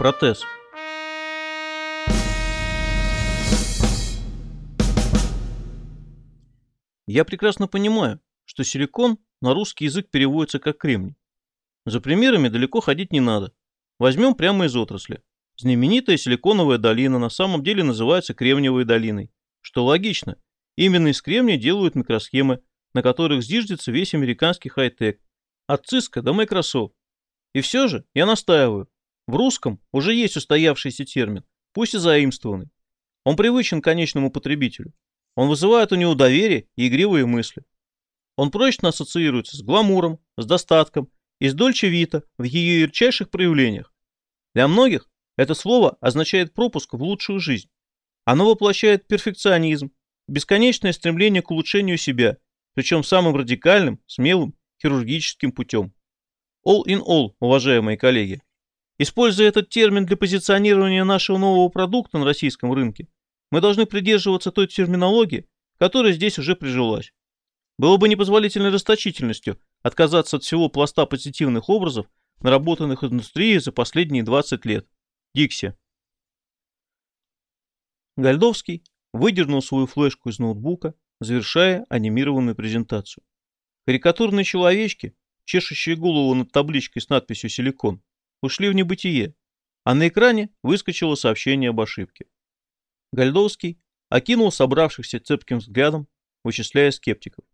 Протез. Я прекрасно понимаю, что силикон на русский язык переводится как кремний. За примерами далеко ходить не надо. Возьмем прямо из отрасли. Знаменитая силиконовая долина на самом деле называется Кремниевой долиной. Что логично. Именно из кремния делают микросхемы, на которых зиждется весь американский хай-тек. От Cisco до Microsoft. И все же я настаиваю. В русском уже есть устоявшийся термин, пусть и заимствованный. Он привычен конечному потребителю. Он вызывает у него доверие и игривые мысли. Он прочно ассоциируется с гламуром, с достатком и с дольче вита в ее ярчайших проявлениях. Для многих это слово означает пропуск в лучшую жизнь. Оно воплощает перфекционизм, бесконечное стремление к улучшению себя, причем самым радикальным, смелым, хирургическим путем. All in all, уважаемые коллеги. Используя этот термин для позиционирования нашего нового продукта на российском рынке, мы должны придерживаться той терминологии, которая здесь уже прижилась. Было бы непозволительной расточительностью отказаться от всего пласта позитивных образов, наработанных индустрией за последние 20 лет. Дикси. Гальдовский выдернул свою флешку из ноутбука, завершая анимированную презентацию. Карикатурные человечки, чешущие голову над табличкой с надписью «Силикон», ушли в небытие, а на экране выскочило сообщение об ошибке. Гальдовский окинул собравшихся цепким взглядом, вычисляя скептиков.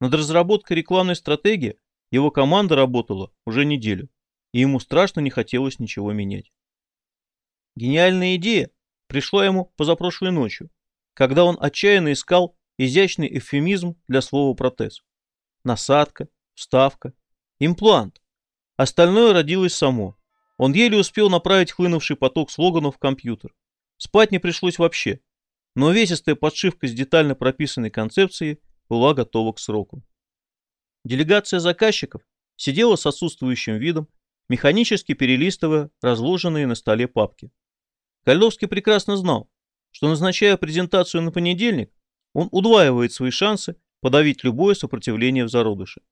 Над разработкой рекламной стратегии его команда работала уже неделю, и ему страшно не хотелось ничего менять. Гениальная идея пришла ему позапрошлой ночью, когда он отчаянно искал изящный эвфемизм для слова протез. Насадка, вставка, имплант. Остальное родилось само. Он еле успел направить хлынувший поток слоганов в компьютер. Спать не пришлось вообще, но увесистая подшивка с детально прописанной концепцией была готова к сроку. Делегация заказчиков сидела с отсутствующим видом, механически перелистывая разложенные на столе папки. Кольдовский прекрасно знал, что назначая презентацию на понедельник, он удваивает свои шансы подавить любое сопротивление в зародыше.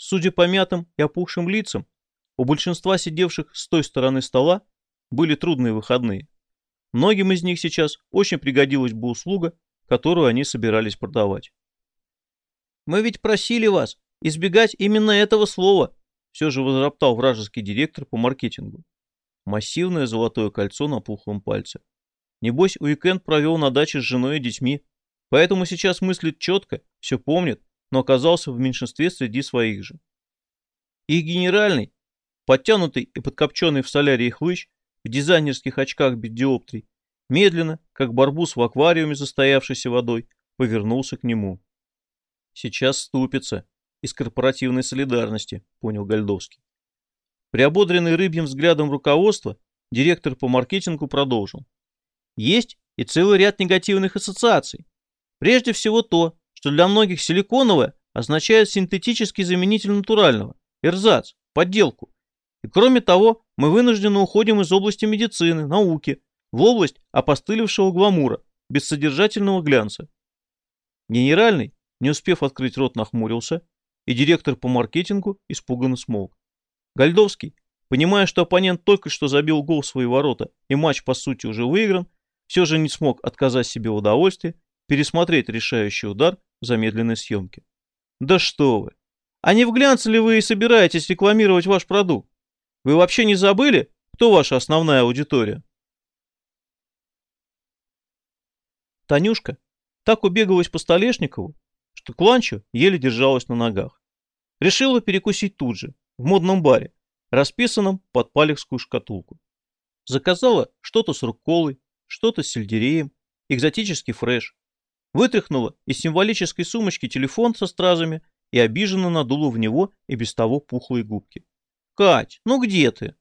Судя по мятым и опухшим лицам, у большинства сидевших с той стороны стола были трудные выходные. Многим из них сейчас очень пригодилась бы услуга, которую они собирались продавать. «Мы ведь просили вас избегать именно этого слова», все же возроптал вражеский директор по маркетингу. Массивное золотое кольцо на пухлом пальце. Небось, уикенд провел на даче с женой и детьми, поэтому сейчас мыслит четко, все помнит, но оказался в меньшинстве среди своих же. Их генеральный, подтянутый и подкопченный в солярии хлыщ, в дизайнерских очках без диоптрий, медленно, как барбус в аквариуме застоявшейся водой, повернулся к нему. Сейчас ступится из корпоративной солидарности, понял Гальдовский. Приободренный рыбьим взглядом руководства, директор по маркетингу продолжил. Есть и целый ряд негативных ассоциаций. Прежде всего то, что для многих силиконовое означает синтетический заменитель натурального, эрзац, подделку. И кроме того, мы вынуждены уходим из области медицины, науки, в область опостылевшего гламура, бессодержательного глянца. Генеральный, не успев открыть рот, нахмурился, и директор по маркетингу испуганно смолк. Гальдовский, понимая, что оппонент только что забил гол в свои ворота и матч по сути уже выигран, все же не смог отказать себе в удовольствии пересмотреть решающий удар замедленной съемке. Да что вы! А не в глянце ли вы и собираетесь рекламировать ваш продукт? Вы вообще не забыли, кто ваша основная аудитория? Танюшка так убегалась по Столешникову, что Кланчо еле держалась на ногах. Решила перекусить тут же, в модном баре, расписанном под палехскую шкатулку. Заказала что-то с рукколой, что-то с сельдереем, экзотический фреш. Вытряхнула из символической сумочки телефон со стразами и обиженно надула в него и без того пухлые губки. «Кать, ну где ты?»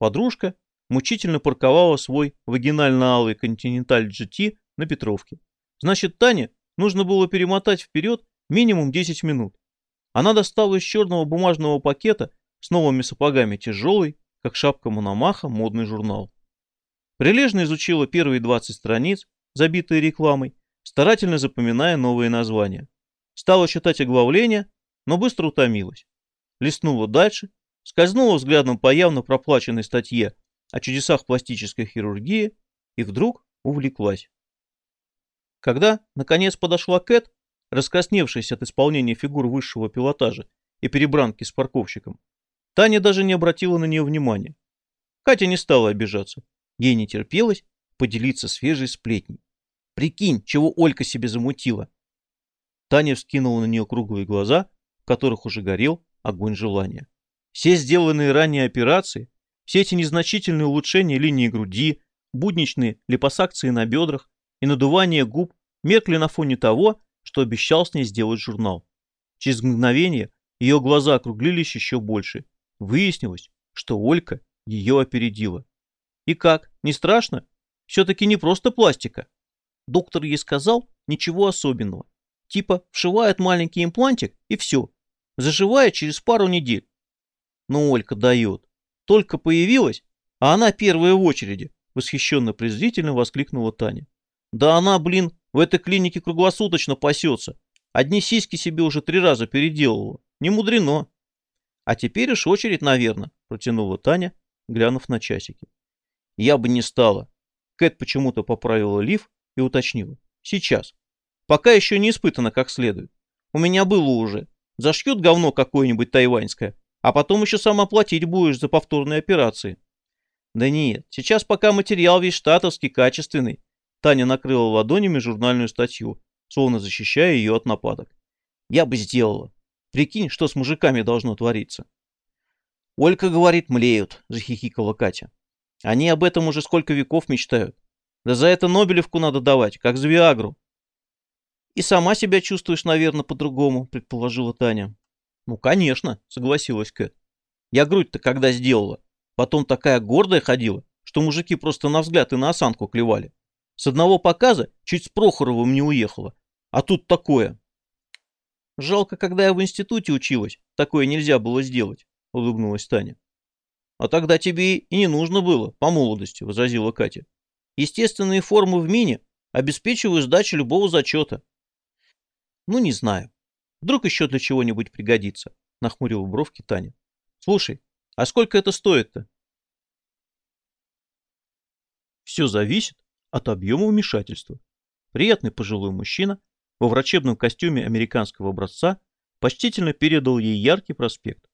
Подружка мучительно парковала свой вагинально-алый континенталь GT на Петровке. Значит, Тане нужно было перемотать вперед минимум 10 минут. Она достала из черного бумажного пакета с новыми сапогами тяжелый, как шапка Мономаха, модный журнал. Прилежно изучила первые 20 страниц, забитые рекламой, старательно запоминая новые названия. Стала читать оглавление, но быстро утомилась. Листнула дальше, скользнула взглядом по явно проплаченной статье о чудесах пластической хирургии и вдруг увлеклась. Когда, наконец, подошла Кэт, раскрасневшаяся от исполнения фигур высшего пилотажа и перебранки с парковщиком, Таня даже не обратила на нее внимания. Катя не стала обижаться. Ей не терпелось поделиться свежей сплетней. Прикинь, чего Олька себе замутила. Таня вскинула на нее круглые глаза, в которых уже горел огонь желания. Все сделанные ранее операции, все эти незначительные улучшения линии груди, будничные липосакции на бедрах и надувание губ меркли на фоне того, что обещал с ней сделать журнал. Через мгновение ее глаза округлились еще больше. Выяснилось, что Олька ее опередила. И как, не страшно? Все-таки не просто пластика. Доктор ей сказал ничего особенного. Типа вшивают маленький имплантик и все. Заживает через пару недель. Но Олька дает. Только появилась, а она первая в очереди, восхищенно-презрительно воскликнула Таня. Да она, блин, в этой клинике круглосуточно пасется. Одни сиськи себе уже три раза переделывала. Не мудрено. А теперь уж очередь, наверное, протянула Таня, глянув на часики. Я бы не стала. Кэт почему-то поправила лиф и уточнила. Сейчас. Пока еще не испытано как следует. У меня было уже. Зашьют говно какое-нибудь тайваньское, а потом еще сам оплатить будешь за повторные операции. Да нет, сейчас пока материал весь штатовский, качественный. Таня накрыла ладонями журнальную статью, словно защищая ее от нападок. Я бы сделала. Прикинь, что с мужиками должно твориться. Олька говорит, млеют, захихикала Катя. Они об этом уже сколько веков мечтают. Да за это Нобелевку надо давать, как за Виагру. И сама себя чувствуешь, наверное, по-другому, предположила Таня. Ну, конечно, согласилась Кэт. Я грудь-то когда сделала, потом такая гордая ходила, что мужики просто на взгляд и на осанку клевали. С одного показа чуть с Прохоровым не уехала. А тут такое. Жалко, когда я в институте училась, такое нельзя было сделать улыбнулась Таня. А тогда тебе и не нужно было, по молодости, возразила Катя. Естественные формы в мине обеспечивают сдачу любого зачета. Ну, не знаю. Вдруг еще для чего-нибудь пригодится, нахмурила бровки Таня. Слушай, а сколько это стоит-то? Все зависит от объема вмешательства. Приятный пожилой мужчина во врачебном костюме американского образца почтительно передал ей яркий проспект.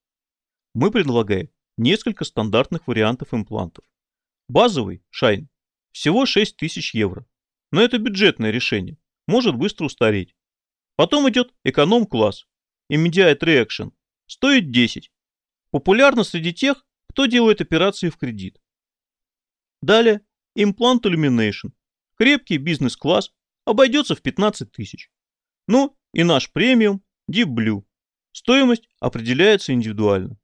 Мы предлагаем несколько стандартных вариантов имплантов. Базовый, Shine, всего 6 тысяч евро. Но это бюджетное решение, может быстро устареть. Потом идет эконом-класс, Immediate Reaction, стоит 10. Популярно среди тех, кто делает операции в кредит. Далее Implant Illumination, крепкий бизнес-класс, обойдется в 15 тысяч. Ну и наш премиум Deep Blue. Стоимость определяется индивидуально.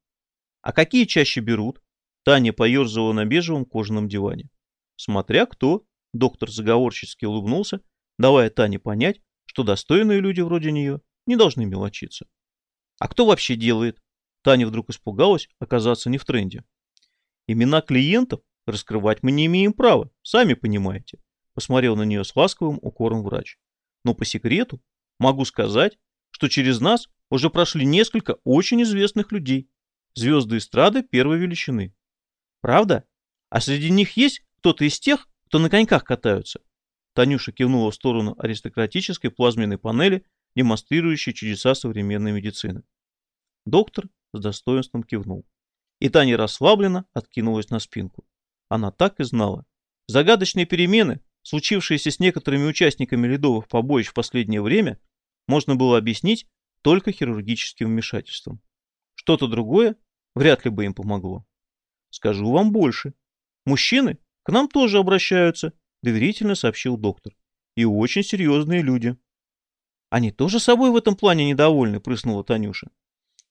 А какие чаще берут? Таня поерзала на бежевом кожаном диване. Смотря кто, доктор заговорчески улыбнулся, давая Тане понять, что достойные люди вроде нее не должны мелочиться. А кто вообще делает? Таня вдруг испугалась оказаться не в тренде. Имена клиентов раскрывать мы не имеем права, сами понимаете. Посмотрел на нее с ласковым укором врач. Но по секрету могу сказать, что через нас уже прошли несколько очень известных людей звезды эстрады первой величины. Правда? А среди них есть кто-то из тех, кто на коньках катаются? Танюша кивнула в сторону аристократической плазменной панели, демонстрирующей чудеса современной медицины. Доктор с достоинством кивнул. И Таня расслабленно откинулась на спинку. Она так и знала. Загадочные перемены, случившиеся с некоторыми участниками ледовых побоищ в последнее время, можно было объяснить только хирургическим вмешательством. Что-то другое вряд ли бы им помогло. Скажу вам больше. Мужчины к нам тоже обращаются, доверительно сообщил доктор. И очень серьезные люди. Они тоже собой в этом плане недовольны, прыснула Танюша.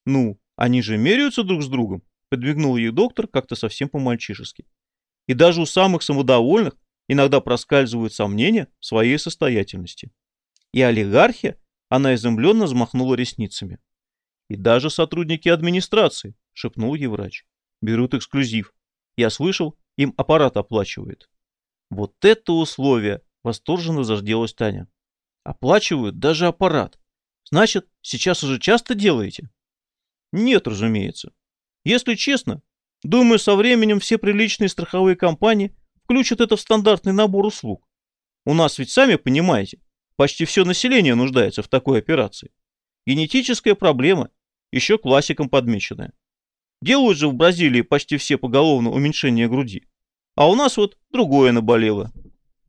Ну, они же меряются друг с другом, подвигнул ей доктор как-то совсем по-мальчишески. И даже у самых самодовольных иногда проскальзывают сомнения в своей состоятельности. И олигархия, она изумленно взмахнула ресницами. И даже сотрудники администрации, шепнул ей врач. Берут эксклюзив. Я слышал, им аппарат оплачивает. Вот это условие! Восторженно зажделась Таня. Оплачивают даже аппарат. Значит, сейчас уже часто делаете? Нет, разумеется. Если честно, думаю, со временем все приличные страховые компании включат это в стандартный набор услуг. У нас ведь, сами понимаете, почти все население нуждается в такой операции. Генетическая проблема, еще классиком подмеченная. Делают же в Бразилии почти все поголовно уменьшение груди. А у нас вот другое наболело.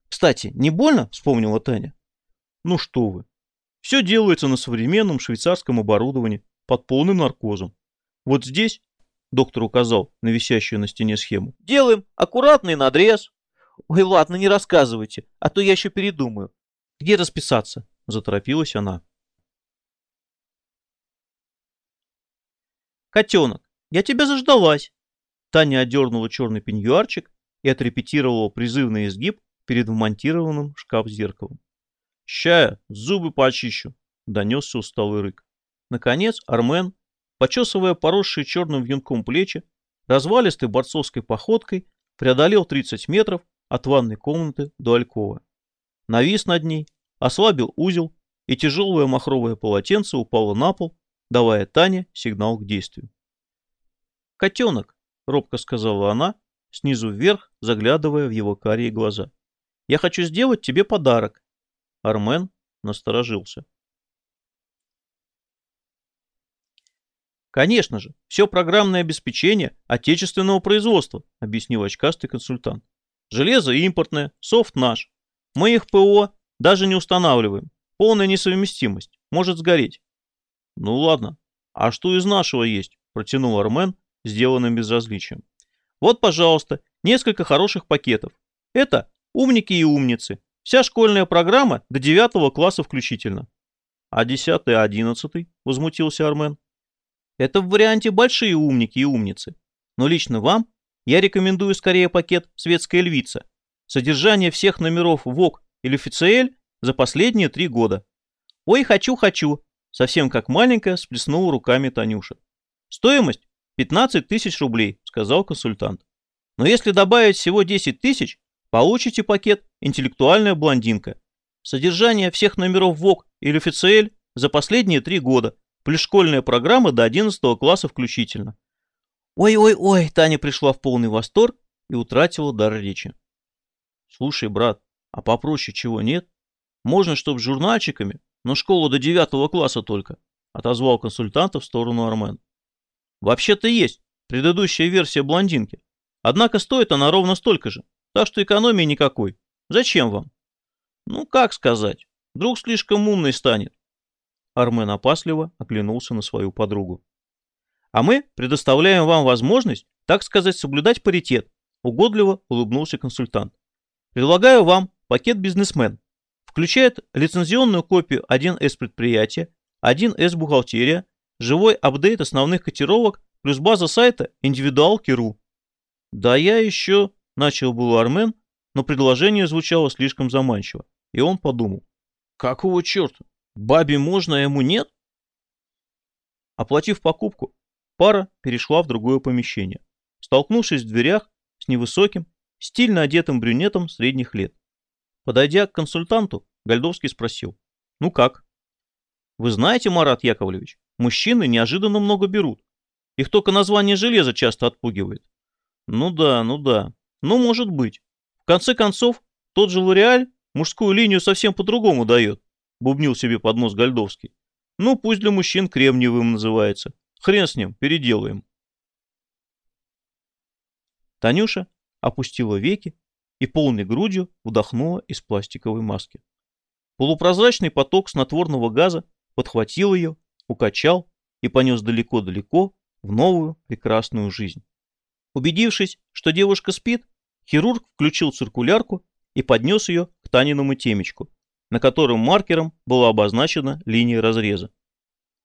Кстати, не больно? Вспомнила Таня. Ну что вы. Все делается на современном швейцарском оборудовании под полным наркозом. Вот здесь, доктор указал на висящую на стене схему, делаем аккуратный надрез. Ой, ладно, не рассказывайте, а то я еще передумаю. Где расписаться? Заторопилась она. Котенок, я тебя заждалась. Таня одернула черный пеньюарчик и отрепетировала призывный изгиб перед вмонтированным в шкаф зеркалом. «Щая, зубы почищу!» — донесся усталый рык. Наконец Армен, почесывая поросшие черным вьюнком плечи, развалистой борцовской походкой преодолел 30 метров от ванной комнаты до алькова. Навис над ней, ослабил узел, и тяжелое махровое полотенце упало на пол, давая Тане сигнал к действию. «Котенок», — робко сказала она, снизу вверх, заглядывая в его карие глаза. «Я хочу сделать тебе подарок». Армен насторожился. «Конечно же, все программное обеспечение отечественного производства», — объяснил очкастый консультант. «Железо импортное, софт наш. Мы их ПО даже не устанавливаем. Полная несовместимость. Может сгореть». «Ну ладно. А что из нашего есть?» — протянул Армен, сделанным безразличием. Вот, пожалуйста, несколько хороших пакетов. Это умники и умницы. Вся школьная программа до девятого класса включительно. А десятый и одиннадцатый? Возмутился Армен. Это в варианте большие умники и умницы. Но лично вам я рекомендую скорее пакет «Светская львица». Содержание всех номеров ВОК или ФЦЛ за последние три года. Ой, хочу, хочу. Совсем как маленькая сплеснула руками Танюша. Стоимость 15 тысяч рублей, сказал консультант. Но если добавить всего 10 тысяч, получите пакет «Интеллектуальная блондинка». Содержание всех номеров ВОК или ФЦЛ за последние три года, плюс школьная программа до 11 класса включительно. Ой-ой-ой, Таня пришла в полный восторг и утратила дар речи. Слушай, брат, а попроще чего нет? Можно, чтоб журнальчиками, но школа до 9 класса только, отозвал консультанта в сторону Армен. Вообще-то есть предыдущая версия блондинки. Однако стоит она ровно столько же, так что экономии никакой. Зачем вам? Ну, как сказать, вдруг слишком умный станет. Армен опасливо оглянулся на свою подругу. А мы предоставляем вам возможность, так сказать, соблюдать паритет, угодливо улыбнулся консультант. Предлагаю вам пакет «Бизнесмен». Включает лицензионную копию 1С предприятия, 1С бухгалтерия, живой апдейт основных котировок плюс база сайта индивидуалки.ру. Да я еще, начал был Армен, но предложение звучало слишком заманчиво, и он подумал, какого черта, бабе можно, а ему нет? Оплатив покупку, пара перешла в другое помещение, столкнувшись в дверях с невысоким, стильно одетым брюнетом средних лет. Подойдя к консультанту, Гальдовский спросил, ну как? Вы знаете, Марат Яковлевич, мужчины неожиданно много берут. Их только название железа часто отпугивает. Ну да, ну да. Ну, может быть. В конце концов, тот же Лореаль мужскую линию совсем по-другому дает, бубнил себе под нос Гальдовский. Ну, пусть для мужчин кремниевым называется. Хрен с ним, переделаем. Танюша опустила веки и полной грудью вдохнула из пластиковой маски. Полупрозрачный поток снотворного газа подхватил ее укачал и понес далеко-далеко в новую прекрасную жизнь. Убедившись, что девушка спит, хирург включил циркулярку и поднес ее к Таниному темечку, на котором маркером была обозначена линия разреза.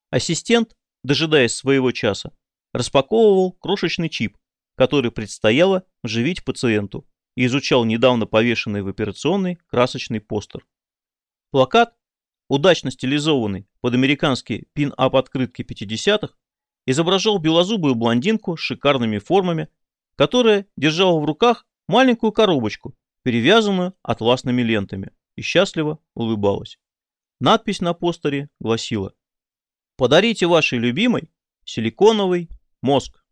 Ассистент, дожидаясь своего часа, распаковывал крошечный чип, который предстояло вживить пациенту, и изучал недавно повешенный в операционной красочный постер. Плакат удачно стилизованный под американские пин-ап открытки 50-х, изображал белозубую блондинку с шикарными формами, которая держала в руках маленькую коробочку, перевязанную атласными лентами, и счастливо улыбалась. Надпись на постере гласила «Подарите вашей любимой силиконовый мозг».